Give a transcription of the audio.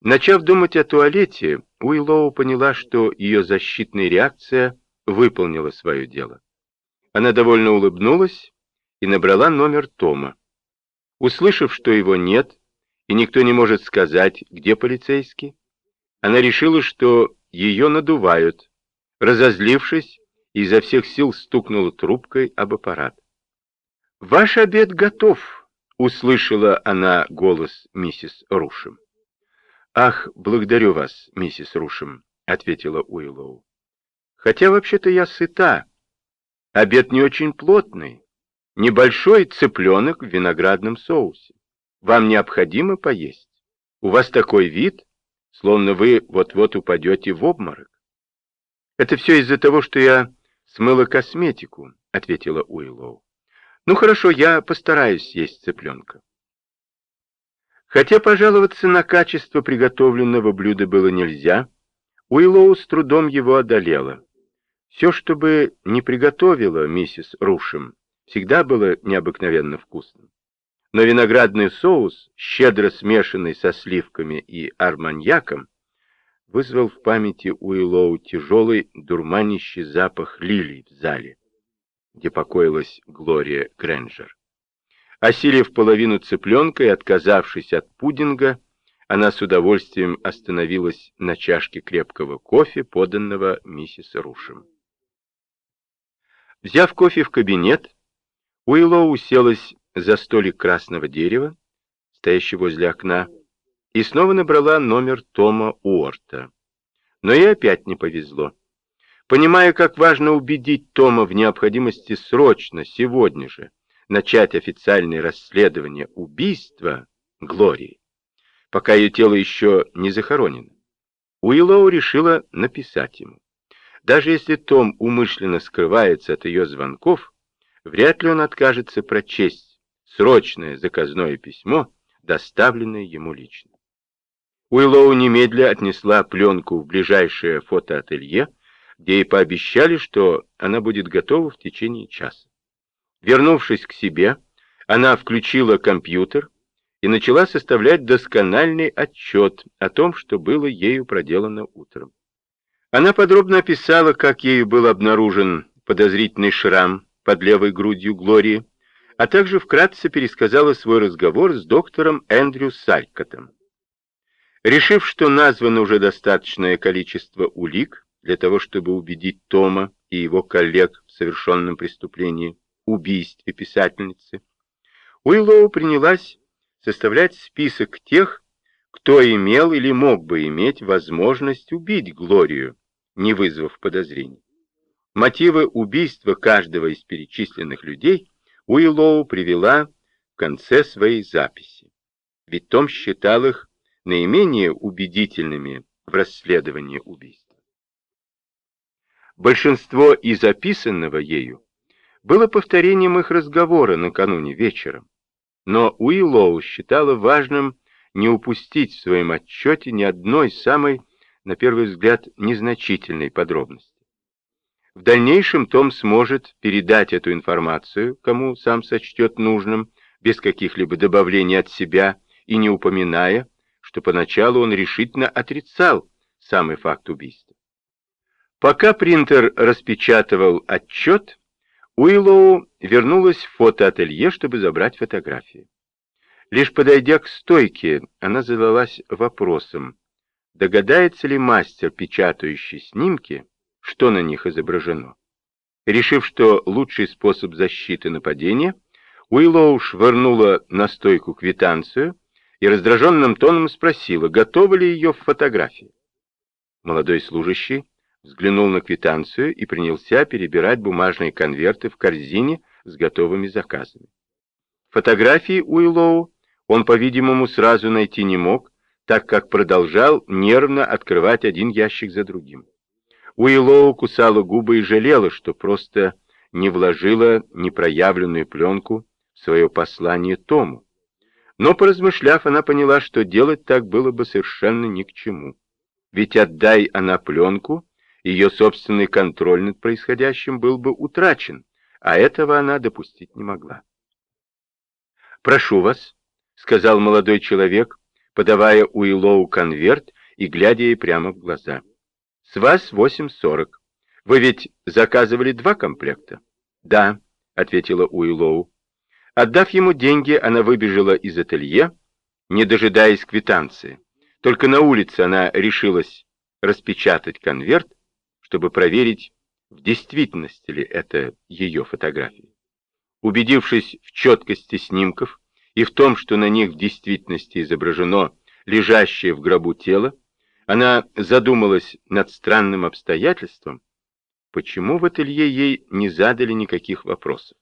Начав думать о туалете, Уиллоу поняла, что ее защитная реакция выполнила свое дело. Она довольно улыбнулась и набрала номер Тома. Услышав, что его нет, и никто не может сказать, где полицейский, она решила, что ее надувают. Разозлившись, изо всех сил стукнула трубкой об аппарат. «Ваш обед готов», — услышала она голос миссис Рушем. «Ах, благодарю вас, миссис Рушем», — ответила Уиллоу. «Хотя вообще-то я сыта. Обед не очень плотный. Небольшой цыпленок в виноградном соусе. Вам необходимо поесть. У вас такой вид, словно вы вот-вот упадете в обморок. Это все из-за того, что я смыла косметику, ответила Уиллоу. Ну хорошо, я постараюсь есть цыпленка. Хотя пожаловаться на качество приготовленного блюда было нельзя, Уиллоу с трудом его одолела. Все, что бы не приготовила миссис Рушем, всегда было необыкновенно вкусным. Но виноградный соус, щедро смешанный со сливками и арманьяком, вызвал в памяти Уиллоу тяжелый дурманящий запах лилий в зале, где покоилась Глория Грэнджер. Осилив половину цыпленка и отказавшись от пудинга, она с удовольствием остановилась на чашке крепкого кофе, поданного миссис Рушем. Взяв кофе в кабинет, Уиллоу уселась за столик красного дерева, стоящий возле окна, и снова набрала номер Тома Уорта. Но ей опять не повезло. Понимая, как важно убедить Тома в необходимости срочно, сегодня же, начать официальное расследование убийства Глории, пока ее тело еще не захоронено, Уиллоу решила написать ему. Даже если Том умышленно скрывается от ее звонков, вряд ли он откажется прочесть срочное заказное письмо, доставленное ему лично. Уиллоу немедля отнесла пленку в ближайшее фотоателье, где ей пообещали, что она будет готова в течение часа. Вернувшись к себе, она включила компьютер и начала составлять доскональный отчет о том, что было ею проделано утром. Она подробно описала, как ею был обнаружен подозрительный шрам под левой грудью Глории, а также вкратце пересказала свой разговор с доктором Эндрю Салькотом. Решив, что названо уже достаточное количество улик для того, чтобы убедить Тома и его коллег в совершенном преступлении, убийстве писательницы, Уиллоу принялась составлять список тех, кто имел или мог бы иметь возможность убить Глорию, не вызвав подозрений. Мотивы убийства каждого из перечисленных людей Уиллоу привела в конце своей записи, ведь Том считал их наименее убедительными в расследовании убийства. Большинство из записанного ею было повторением их разговора накануне вечером, но Уиллоу считала важным не упустить в своем отчете ни одной самой, на первый взгляд, незначительной подробности. В дальнейшем Том сможет передать эту информацию, кому сам сочтет нужным, без каких-либо добавлений от себя и не упоминая, что поначалу он решительно отрицал самый факт убийства. Пока принтер распечатывал отчет, Уиллоу вернулась в фотоателье, чтобы забрать фотографии. Лишь подойдя к стойке, она задалась вопросом, догадается ли мастер, печатающий снимки, что на них изображено. Решив, что лучший способ защиты нападения, Уиллоу швырнула на стойку квитанцию и раздраженным тоном спросила, готова ли ее фотография. Молодой служащий взглянул на квитанцию и принялся перебирать бумажные конверты в корзине с готовыми заказами. Фотографии Уиллоу он, по-видимому, сразу найти не мог, так как продолжал нервно открывать один ящик за другим. Уиллоу кусала губы и жалела, что просто не вложила непроявленную пленку в свое послание Тому. Но, поразмышляв, она поняла, что делать так было бы совершенно ни к чему. Ведь отдай она пленку, ее собственный контроль над происходящим был бы утрачен, а этого она допустить не могла. «Прошу вас», — сказал молодой человек, подавая Уиллоу конверт и глядя ей прямо в глаза. «С вас 8.40. Вы ведь заказывали два комплекта?» «Да», — ответила Уиллоу. Отдав ему деньги, она выбежала из ателье, не дожидаясь квитанции. Только на улице она решилась распечатать конверт, чтобы проверить, в действительности ли это ее фотография. Убедившись в четкости снимков и в том, что на них в действительности изображено лежащее в гробу тело, она задумалась над странным обстоятельством, почему в ателье ей не задали никаких вопросов.